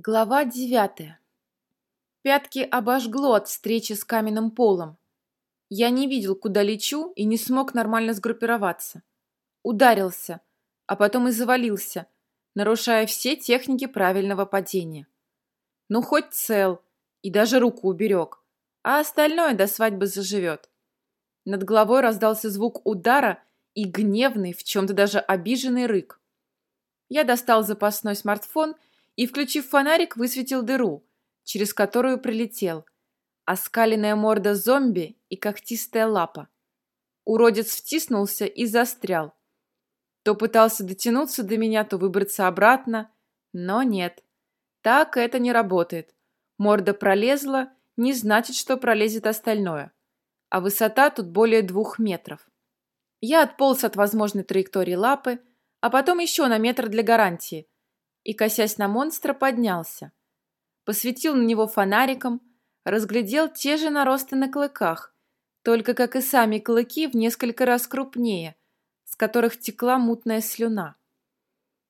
Глава девятая. Пятки обожгло от встречи с каменным полом. Я не видел, куда лечу, и не смог нормально сгруппироваться. Ударился, а потом и завалился, нарушая все техники правильного падения. Ну, хоть цел, и даже руку уберег, а остальное до свадьбы заживет. Над головой раздался звук удара и гневный, в чем-то даже обиженный рык. Я достал запасной смартфон и, и, включив фонарик, высветил дыру, через которую прилетел. Оскаленная морда зомби и когтистая лапа. Уродец втиснулся и застрял. То пытался дотянуться до меня, то выбраться обратно, но нет. Так это не работает. Морда пролезла, не значит, что пролезет остальное. А высота тут более двух метров. Я отполз от возможной траектории лапы, а потом еще на метр для гарантии – и, косясь на монстра, поднялся. Посветил на него фонариком, разглядел те же наросты на клыках, только, как и сами клыки, в несколько раз крупнее, с которых текла мутная слюна.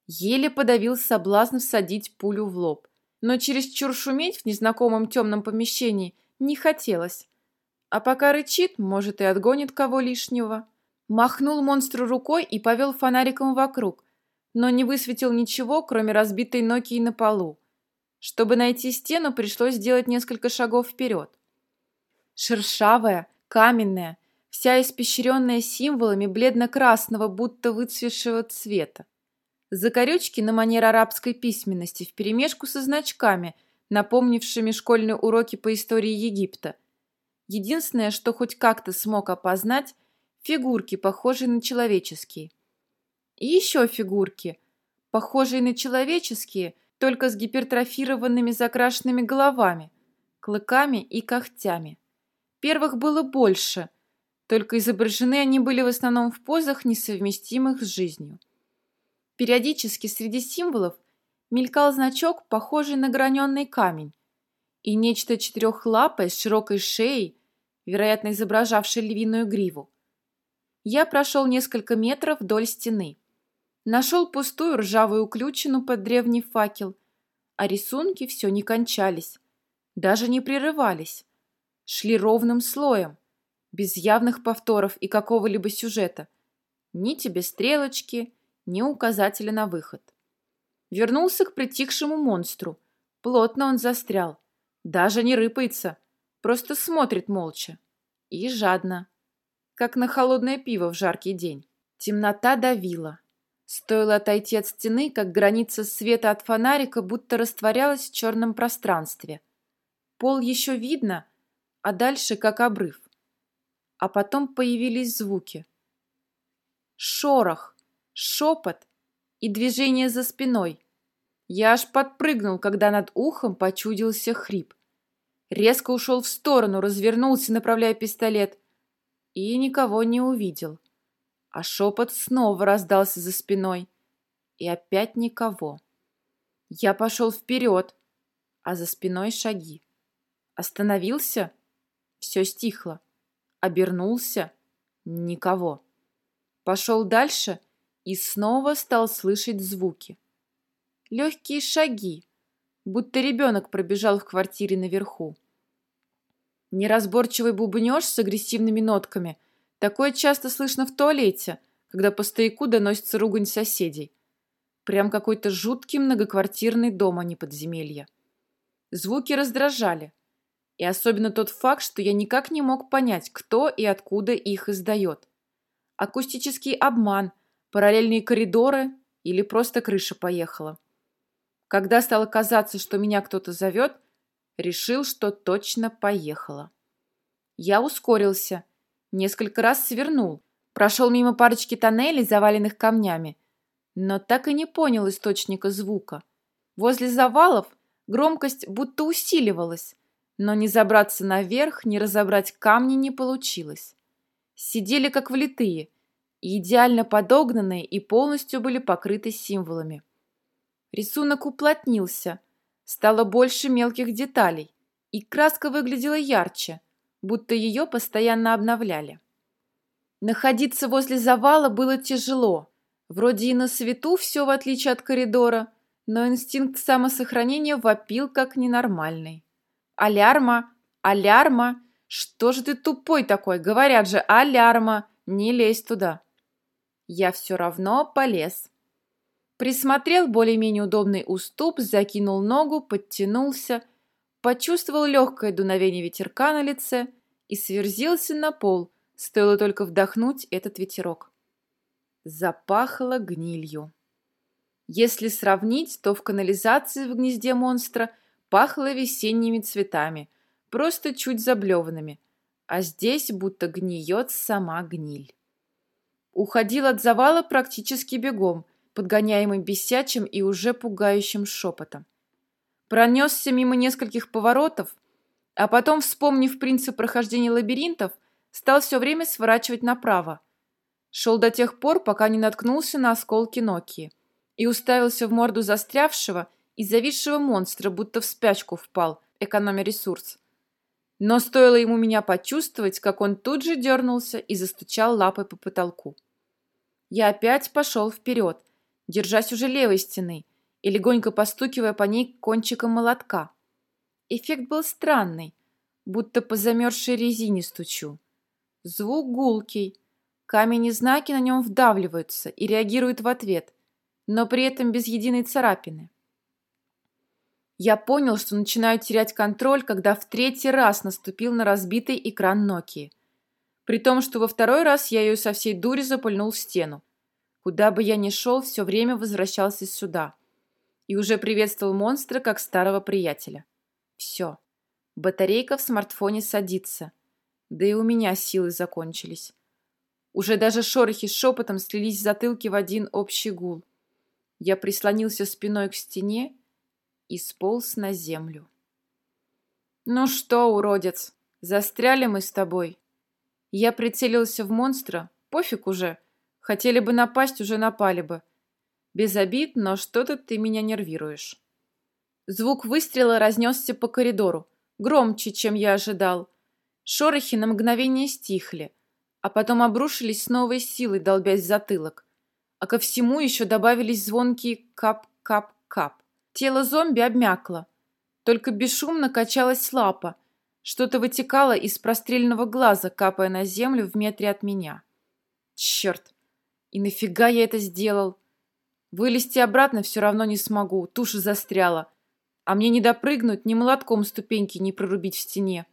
Еле подавил соблазн всадить пулю в лоб, но чересчур шуметь в незнакомом темном помещении не хотелось. А пока рычит, может, и отгонит кого лишнего. Махнул монстру рукой и повел фонариком вокруг, но не высветил ничего, кроме разбитой Нокии на полу. Чтобы найти стену, пришлось сделать несколько шагов вперед. Шершавая, каменная, вся испещренная символами бледно-красного, будто выцветшего цвета. Закорючки на манер арабской письменности вперемешку со значками, напомнившими школьные уроки по истории Египта. Единственное, что хоть как-то смог опознать, фигурки, похожие на человеческие. И еще фигурки, похожие на человеческие, только с гипертрофированными закрашенными головами, клыками и когтями. Первых было больше, только изображены они были в основном в позах, несовместимых с жизнью. Периодически среди символов мелькал значок, похожий на граненый камень, и нечто четырехлапое с широкой шеей, вероятно, изображавшее львиную гриву. Я прошел несколько метров вдоль стены. Нашел пустую ржавую ключину под древний факел, а рисунки все не кончались, даже не прерывались. Шли ровным слоем, без явных повторов и какого-либо сюжета. Ни тебе стрелочки, ни указателя на выход. Вернулся к притихшему монстру. Плотно он застрял. Даже не рыпается, просто смотрит молча. И жадно, как на холодное пиво в жаркий день. Темнота давила. Стоило отойти от стены, как граница света от фонарика будто растворялась в черном пространстве. Пол еще видно, а дальше как обрыв. А потом появились звуки. Шорох, шепот и движение за спиной. Я аж подпрыгнул, когда над ухом почудился хрип. Резко ушел в сторону, развернулся, направляя пистолет, и никого не увидел а шепот снова раздался за спиной. И опять никого. Я пошел вперед, а за спиной шаги. Остановился? Все стихло. Обернулся? Никого. Пошел дальше и снова стал слышать звуки. Легкие шаги, будто ребенок пробежал в квартире наверху. Неразборчивый бубнеж с агрессивными нотками – Такое часто слышно в туалете, когда по стояку доносится ругань соседей. Прям какой-то жуткий многоквартирный дом, а не подземелье. Звуки раздражали. И особенно тот факт, что я никак не мог понять, кто и откуда их издает. Акустический обман, параллельные коридоры или просто крыша поехала. Когда стало казаться, что меня кто-то зовет, решил, что точно поехала. Я ускорился Несколько раз свернул, прошел мимо парочки тоннелей, заваленных камнями, но так и не понял источника звука. Возле завалов громкость будто усиливалась, но не забраться наверх, не разобрать камни не получилось. Сидели как влитые, идеально подогнанные и полностью были покрыты символами. Рисунок уплотнился, стало больше мелких деталей, и краска выглядела ярче – будто ее постоянно обновляли. Находиться возле завала было тяжело. Вроде и на свету все, в отличие от коридора, но инстинкт самосохранения вопил как ненормальный. «Алярма! Алярма! Что же ты тупой такой? Говорят же, алярма! Не лезь туда!» Я все равно полез. Присмотрел более-менее удобный уступ, закинул ногу, подтянулся, почувствовал легкое дуновение ветерка на лице и сверзился на пол, стоило только вдохнуть этот ветерок. Запахло гнилью. Если сравнить, то в канализации в гнезде монстра пахло весенними цветами, просто чуть заблеванными, а здесь будто гниет сама гниль. Уходил от завала практически бегом, подгоняемый бесячим и уже пугающим шепотом. Пронесся мимо нескольких поворотов, а потом, вспомнив принцип прохождения лабиринтов, стал все время сворачивать направо. Шел до тех пор, пока не наткнулся на осколки Нокии и уставился в морду застрявшего и зависшего монстра, будто в спячку впал, экономя ресурс. Но стоило ему меня почувствовать, как он тут же дернулся и застучал лапой по потолку. Я опять пошел вперед, держась уже левой стены и легонько постукивая по ней кончиком молотка. Эффект был странный, будто по замерзшей резине стучу. Звук гулкий, камень и знаки на нем вдавливаются и реагируют в ответ, но при этом без единой царапины. Я понял, что начинаю терять контроль, когда в третий раз наступил на разбитый экран Nokia. При том, что во второй раз я ее со всей дури запульнул в стену. Куда бы я ни шел, все время возвращался сюда. И уже приветствовал монстра как старого приятеля. Все. Батарейка в смартфоне садится. Да и у меня силы закончились. Уже даже шорохи с шепотом слились в затылке в один общий гул. Я прислонился спиной к стене и сполз на землю. «Ну что, уродец, застряли мы с тобой?» Я прицелился в монстра, пофиг уже. Хотели бы напасть, уже напали бы. Без обид, но что-то ты меня нервируешь. Звук выстрела разнесся по коридору, громче, чем я ожидал. Шорохи на мгновение стихли, а потом обрушились с новой силой, долбясь в затылок а ко всему еще добавились звонкие кап-кап-кап. Тело зомби обмякло. Только бесшумно качалась лапа. Что-то вытекало из простреленного глаза, капая на землю в метре от меня. Черт! И нафига я это сделал? Вылезти обратно все равно не смогу, туша застряла. А мне не допрыгнуть, ни молотком ступеньки не прорубить в стене.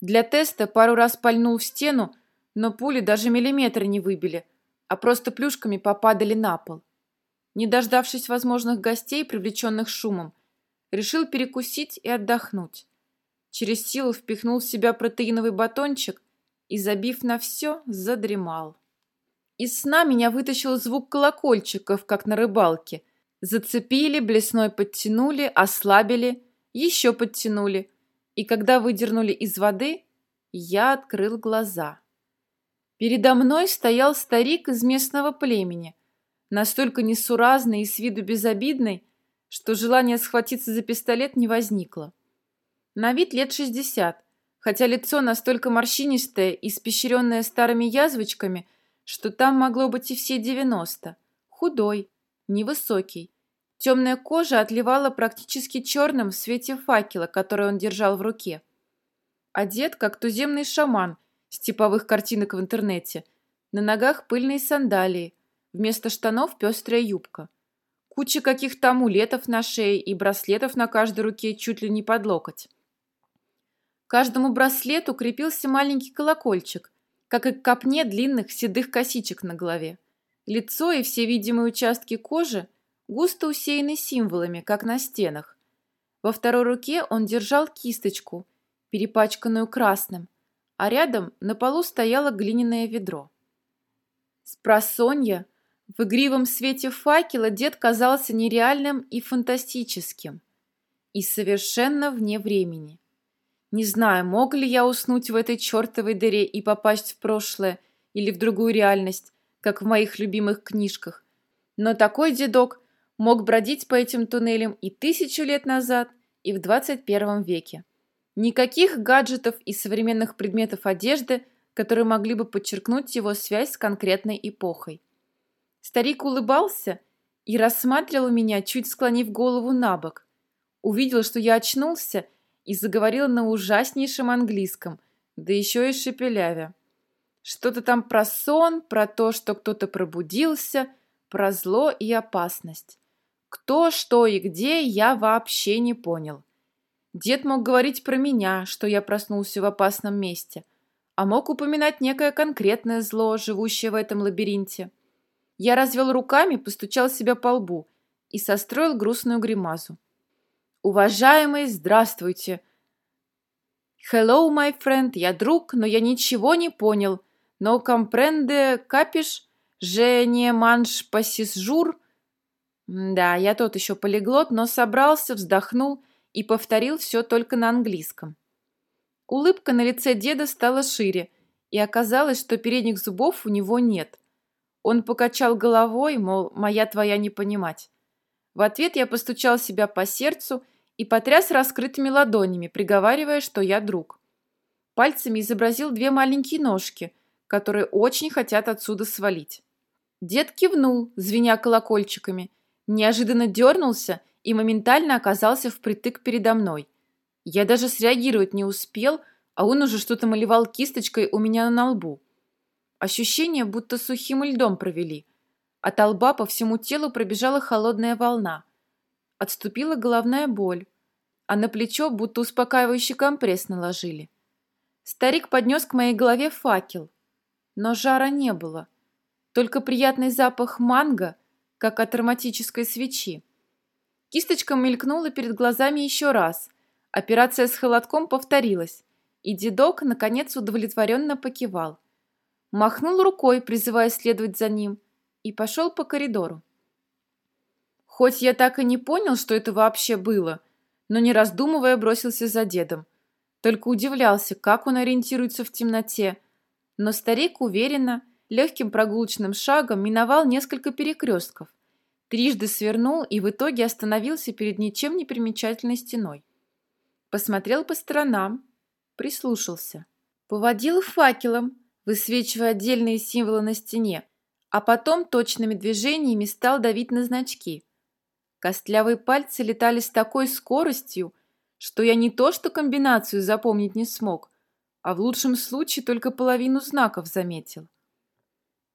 Для теста пару раз пальнул в стену, но пули даже миллиметра не выбили – а просто плюшками попадали на пол. Не дождавшись возможных гостей, привлеченных шумом, решил перекусить и отдохнуть. Через силу впихнул в себя протеиновый батончик и, забив на все, задремал. Из сна меня вытащил звук колокольчиков, как на рыбалке. Зацепили, блесной подтянули, ослабили, еще подтянули. И когда выдернули из воды, я открыл глаза. Передо мной стоял старик из местного племени, настолько несуразный и с виду безобидный, что желание схватиться за пистолет не возникло. На вид лет шестьдесят, хотя лицо настолько морщинистое и испещренное старыми язвочками, что там могло быть и все девяносто. Худой, невысокий. Темная кожа отливала практически черным в свете факела, который он держал в руке. Одет, как туземный шаман – с типовых картинок в интернете. На ногах пыльные сандалии, вместо штанов пестрая юбка. Куча каких-то амулетов на шее и браслетов на каждой руке чуть ли не под локоть. К каждому браслету крепился маленький колокольчик, как и к копне длинных седых косичек на голове. Лицо и все видимые участки кожи густо усеяны символами, как на стенах. Во второй руке он держал кисточку, перепачканную красным, а рядом на полу стояло глиняное ведро. С просонья в игривом свете факела дед казался нереальным и фантастическим, и совершенно вне времени. Не знаю, мог ли я уснуть в этой чертовой дыре и попасть в прошлое или в другую реальность, как в моих любимых книжках, но такой дедок мог бродить по этим туннелям и тысячу лет назад, и в 21 веке. Никаких гаджетов и современных предметов одежды, которые могли бы подчеркнуть его связь с конкретной эпохой. Старик улыбался и рассматривал меня, чуть склонив голову на бок. Увидел, что я очнулся и заговорил на ужаснейшем английском, да еще и шепелявя. Что-то там про сон, про то, что кто-то пробудился, про зло и опасность. Кто, что и где, я вообще не понял. Дед мог говорить про меня, что я проснулся в опасном месте, а мог упоминать некое конкретное зло, живущее в этом лабиринте. Я развел руками, постучал себя по лбу и состроил грустную гримазу. «Уважаемый, здравствуйте!» «Hello, my friend, я друг, но я ничего не понял. Но компренде капиш, же не манш пассижур?» Да, я тот еще полиглот, но собрался, вздохнул и повторил все только на английском. Улыбка на лице деда стала шире, и оказалось, что передних зубов у него нет. Он покачал головой, мол, моя твоя не понимать. В ответ я постучал себя по сердцу и потряс раскрытыми ладонями, приговаривая, что я друг. Пальцами изобразил две маленькие ножки, которые очень хотят отсюда свалить. Дед кивнул, звеня колокольчиками, неожиданно дернулся и моментально оказался впритык передо мной. Я даже среагировать не успел, а он уже что-то малевал кисточкой у меня на лбу. Ощущение, будто сухим льдом провели. От лба по всему телу пробежала холодная волна. Отступила головная боль, а на плечо будто успокаивающий компресс наложили. Старик поднес к моей голове факел, но жара не было, только приятный запах манго, как от ароматической свечи. Кисточка мелькнула перед глазами еще раз. Операция с холодком повторилась, и дедок, наконец, удовлетворенно покивал. Махнул рукой, призывая следовать за ним, и пошел по коридору. Хоть я так и не понял, что это вообще было, но не раздумывая бросился за дедом. Только удивлялся, как он ориентируется в темноте. Но старик уверенно, легким прогулочным шагом миновал несколько перекрестков Трижды свернул и в итоге остановился перед ничем не примечательной стеной. Посмотрел по сторонам, прислушался. Поводил факелом, высвечивая отдельные символы на стене, а потом точными движениями стал давить на значки. Костлявые пальцы летали с такой скоростью, что я не то что комбинацию запомнить не смог, а в лучшем случае только половину знаков заметил.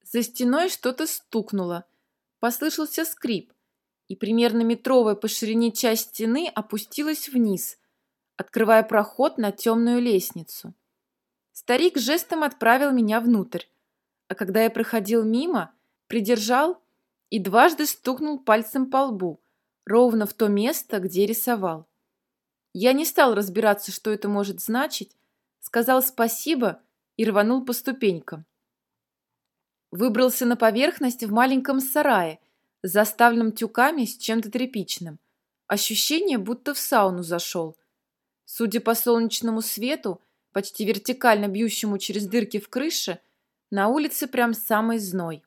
За стеной что-то стукнуло, Послышался скрип, и примерно метровая по ширине часть стены опустилась вниз, открывая проход на темную лестницу. Старик жестом отправил меня внутрь, а когда я проходил мимо, придержал и дважды стукнул пальцем по лбу, ровно в то место, где рисовал. Я не стал разбираться, что это может значить, сказал спасибо и рванул по ступенькам. Выбрался на поверхность в маленьком сарае, заставленном тюками с чем-то тряпичным. Ощущение, будто в сауну зашел. Судя по солнечному свету, почти вертикально бьющему через дырки в крыше, на улице прям самый зной.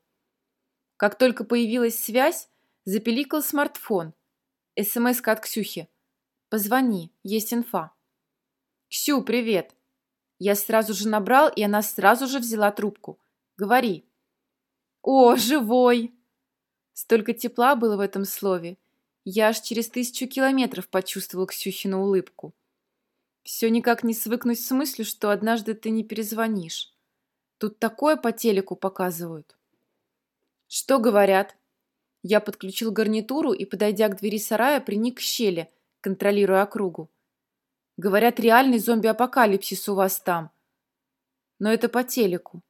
Как только появилась связь, запеликал смартфон. Смс от Ксюхи. «Позвони, есть инфа». «Ксю, привет!» Я сразу же набрал, и она сразу же взяла трубку. «Говори». «О, живой!» Столько тепла было в этом слове. Я аж через тысячу километров почувствовал Ксюхину улыбку. Все никак не свыкнусь с мыслью, что однажды ты не перезвонишь. Тут такое по телеку показывают. Что говорят? Я подключил гарнитуру и, подойдя к двери сарая, приник к щели, контролируя округу. Говорят, реальный зомби-апокалипсис у вас там. Но это по телеку.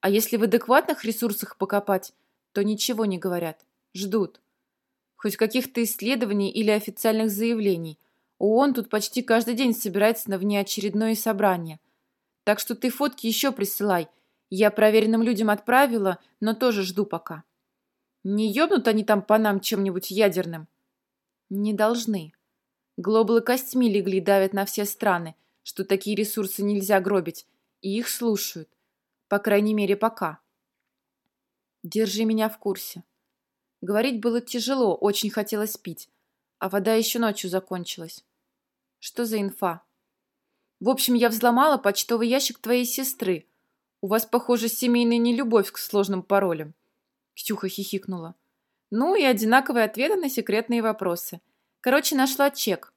А если в адекватных ресурсах покопать, то ничего не говорят. Ждут. Хоть каких-то исследований или официальных заявлений. ООН тут почти каждый день собирается на внеочередное собрание. Так что ты фотки еще присылай. Я проверенным людям отправила, но тоже жду пока. Не ебнут они там по нам чем-нибудь ядерным? Не должны. Глобалы костьми легли давят на все страны, что такие ресурсы нельзя гробить, и их слушают. По крайней мере, пока. Держи меня в курсе. Говорить было тяжело, очень хотелось пить. А вода еще ночью закончилась. Что за инфа? В общем, я взломала почтовый ящик твоей сестры. У вас, похоже, семейная нелюбовь к сложным паролям. Ксюха хихикнула. Ну и одинаковые ответы на секретные вопросы. Короче, нашла чек.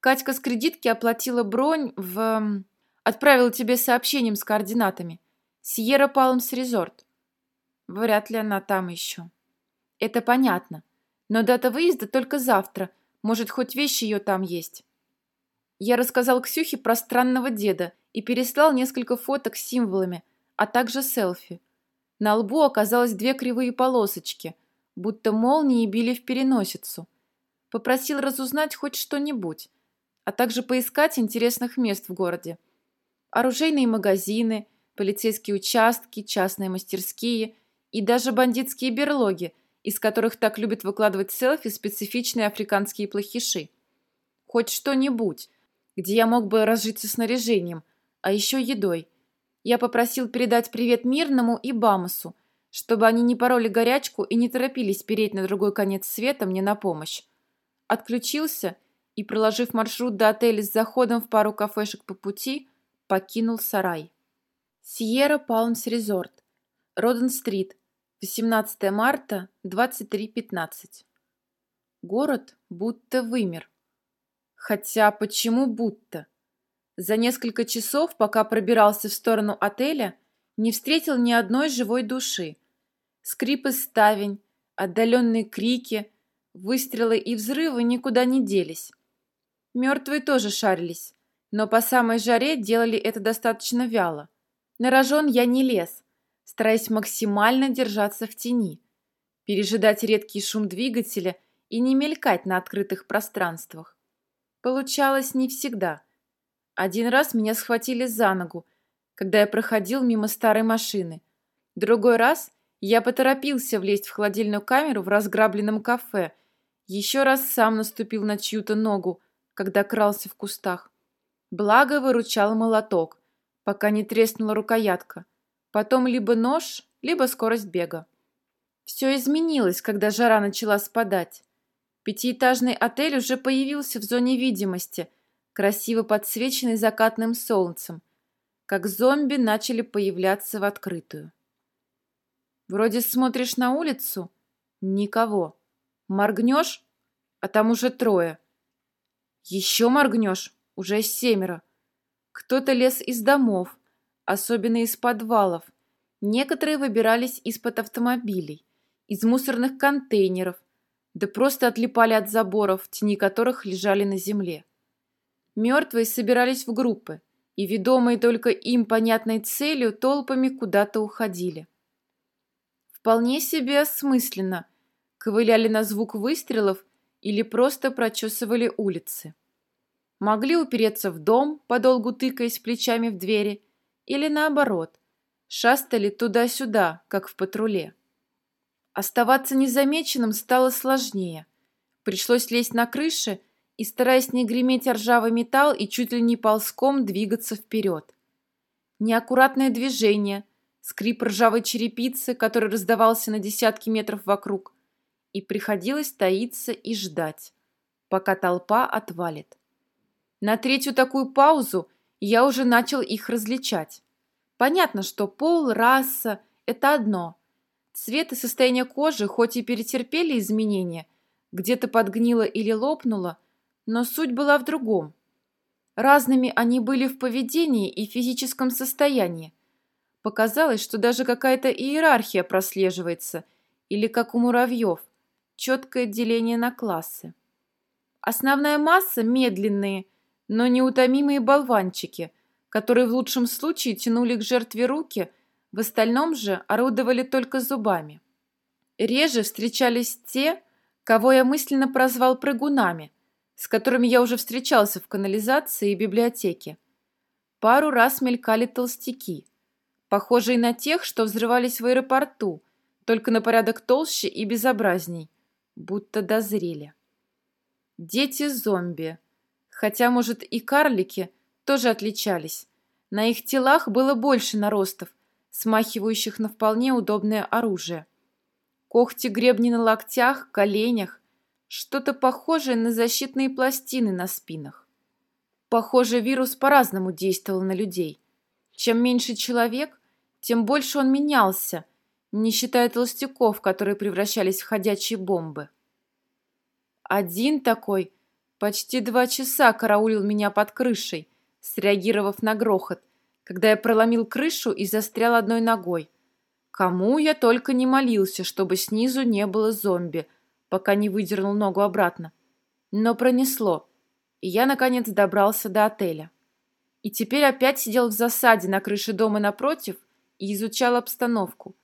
Катька с кредитки оплатила бронь в... Отправила тебе сообщением с координатами. Сьерра Палмс Резорт. Вряд ли она там еще. Это понятно. Но дата выезда только завтра. Может, хоть вещи ее там есть. Я рассказал Ксюхе про странного деда и переслал несколько фоток с символами, а также селфи. На лбу оказалось две кривые полосочки, будто молнии били в переносицу. Попросил разузнать хоть что-нибудь, а также поискать интересных мест в городе. Оружейные магазины, полицейские участки, частные мастерские и даже бандитские берлоги, из которых так любят выкладывать селфи специфичные африканские плохиши. Хоть что-нибудь, где я мог бы разжиться снаряжением, а еще едой. Я попросил передать привет Мирному и Бамусу, чтобы они не пороли горячку и не торопились переть на другой конец света мне на помощь. Отключился и, проложив маршрут до отеля с заходом в пару кафешек по пути, покинул сарай. Сьерра Палмс Резорт, Роден-стрит, 18 марта, 23.15. Город будто вымер. Хотя почему будто? За несколько часов, пока пробирался в сторону отеля, не встретил ни одной живой души. Скрипы ставень, отдаленные крики, выстрелы и взрывы никуда не делись. Мертвые тоже шарились, но по самой жаре делали это достаточно вяло. На рожон я не лез, стараясь максимально держаться в тени, пережидать редкий шум двигателя и не мелькать на открытых пространствах. Получалось не всегда. Один раз меня схватили за ногу, когда я проходил мимо старой машины. Другой раз я поторопился влезть в холодильную камеру в разграбленном кафе. Еще раз сам наступил на чью-то ногу, когда крался в кустах. Благо выручал молоток, пока не треснула рукоятка. Потом либо нож, либо скорость бега. Все изменилось, когда жара начала спадать. Пятиэтажный отель уже появился в зоне видимости, красиво подсвеченный закатным солнцем, как зомби начали появляться в открытую. Вроде смотришь на улицу — никого. Моргнешь, а там уже трое. Еще моргнешь — уже семеро. Кто-то лез из домов, особенно из подвалов. Некоторые выбирались из-под автомобилей, из мусорных контейнеров — да просто отлипали от заборов, тени которых лежали на земле. Мертвые собирались в группы, и, ведомые только им понятной целью, толпами куда-то уходили. Вполне себе осмысленно ковыляли на звук выстрелов или просто прочесывали улицы. Могли упереться в дом, подолгу тыкаясь плечами в двери, или наоборот, шастали туда-сюда, как в патруле. Оставаться незамеченным стало сложнее. Пришлось лезть на крыши и, стараясь не греметь ржавый металл и чуть ли не ползком двигаться вперед. Неаккуратное движение, скрип ржавой черепицы, который раздавался на десятки метров вокруг, и приходилось таиться и ждать, пока толпа отвалит. На третью такую паузу я уже начал их различать. Понятно, что пол, раса – это одно – Цвет и состояние кожи хоть и перетерпели изменения, где-то подгнило или лопнуло, но суть была в другом. Разными они были в поведении и физическом состоянии. Показалось, что даже какая-то иерархия прослеживается, или как у муравьев, четкое деление на классы. Основная масса – медленные, но неутомимые болванчики, которые в лучшем случае тянули к жертве руки – в остальном же орудовали только зубами. Реже встречались те, кого я мысленно прозвал прыгунами, с которыми я уже встречался в канализации и библиотеке. Пару раз мелькали толстяки, похожие на тех, что взрывались в аэропорту, только на порядок толще и безобразней, будто дозрели. Дети-зомби, хотя, может, и карлики тоже отличались. На их телах было больше наростов, смахивающих на вполне удобное оружие. Когти гребни на локтях, коленях, что-то похожее на защитные пластины на спинах. Похоже, вирус по-разному действовал на людей. Чем меньше человек, тем больше он менялся, не считая толстяков, которые превращались в ходячие бомбы. Один такой почти два часа караулил меня под крышей, среагировав на грохот, когда я проломил крышу и застрял одной ногой. Кому я только не молился, чтобы снизу не было зомби, пока не выдернул ногу обратно. Но пронесло, и я, наконец, добрался до отеля. И теперь опять сидел в засаде на крыше дома напротив и изучал обстановку.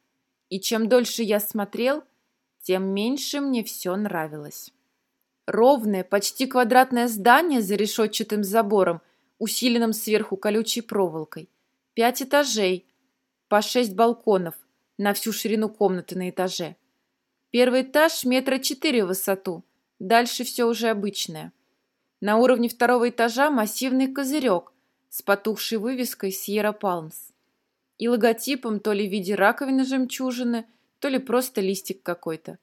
И чем дольше я смотрел, тем меньше мне все нравилось. Ровное, почти квадратное здание за решетчатым забором, усиленным сверху колючей проволокой. Пять этажей, по шесть балконов – на всю ширину комнаты на этаже. Первый этаж метра четыре в высоту, дальше все уже обычное. На уровне второго этажа массивный козырек с потухшей вывеской Сьерра Палмс и логотипом то ли в виде раковины жемчужины, то ли просто листик какой-то.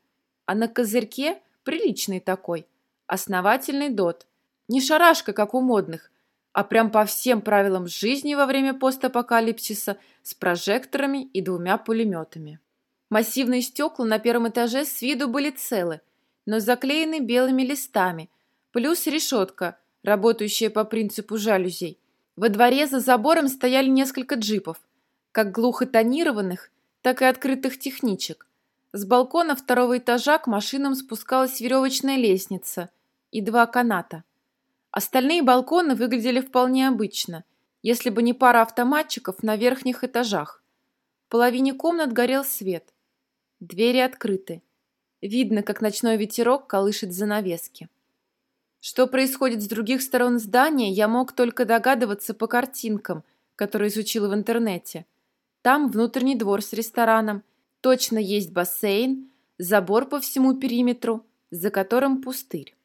А на козырьке приличный такой, основательный дот. Не шарашка, как у модных, а прям по всем правилам жизни во время постапокалипсиса с прожекторами и двумя пулеметами. Массивные стекла на первом этаже с виду были целы, но заклеены белыми листами, плюс решетка, работающая по принципу жалюзей. Во дворе за забором стояли несколько джипов, как глухо тонированных, так и открытых техничек. С балкона второго этажа к машинам спускалась веревочная лестница и два каната – Остальные балконы выглядели вполне обычно, если бы не пара автоматчиков на верхних этажах. В половине комнат горел свет. Двери открыты. Видно, как ночной ветерок колышет занавески. Что происходит с других сторон здания, я мог только догадываться по картинкам, которые изучил в интернете. Там внутренний двор с рестораном, точно есть бассейн, забор по всему периметру, за которым пустырь.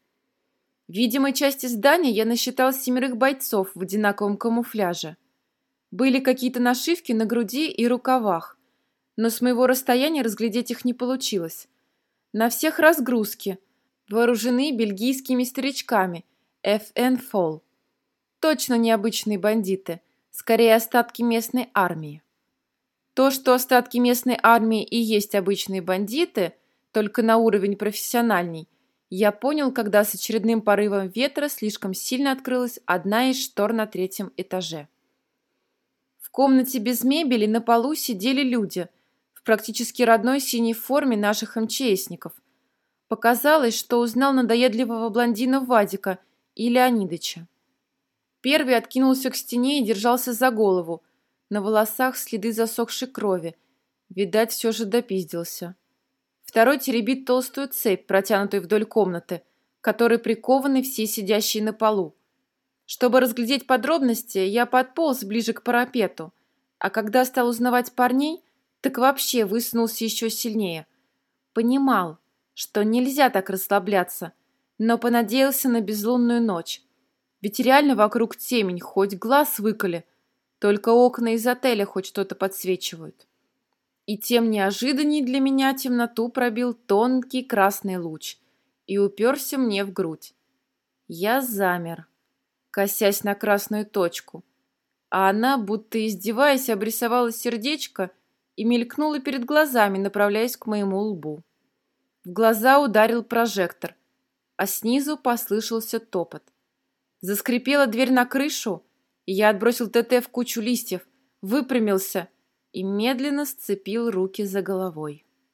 В видимой части здания я насчитал семерых бойцов в одинаковом камуфляже. Были какие-то нашивки на груди и рукавах, но с моего расстояния разглядеть их не получилось. На всех разгрузки, вооружены бельгийскими старичками FN Fall. Точно необычные бандиты, скорее остатки местной армии. То, что остатки местной армии и есть обычные бандиты, только на уровень профессиональней – я понял, когда с очередным порывом ветра слишком сильно открылась одна из штор на третьем этаже. В комнате без мебели на полу сидели люди в практически родной синей форме наших МЧСников. Показалось, что узнал надоедливого блондина Вадика и Леонидыча. Первый откинулся к стене и держался за голову. На волосах следы засохшей крови. Видать, все же допиздился. Второй теребит толстую цепь, протянутую вдоль комнаты, которой прикованы все сидящие на полу. Чтобы разглядеть подробности, я подполз ближе к парапету, а когда стал узнавать парней, так вообще высунулся еще сильнее. Понимал, что нельзя так расслабляться, но понадеялся на безлунную ночь. Ведь реально вокруг темень, хоть глаз выколи, только окна из отеля хоть что-то подсвечивают. И тем неожиданней для меня темноту пробил тонкий красный луч и уперся мне в грудь. Я замер, косясь на красную точку, а она, будто издеваясь, обрисовала сердечко и мелькнула перед глазами, направляясь к моему лбу. В глаза ударил прожектор, а снизу послышался топот. Заскрипела дверь на крышу, и я отбросил ТТ в кучу листьев, выпрямился — и медленно сцепил руки за головой.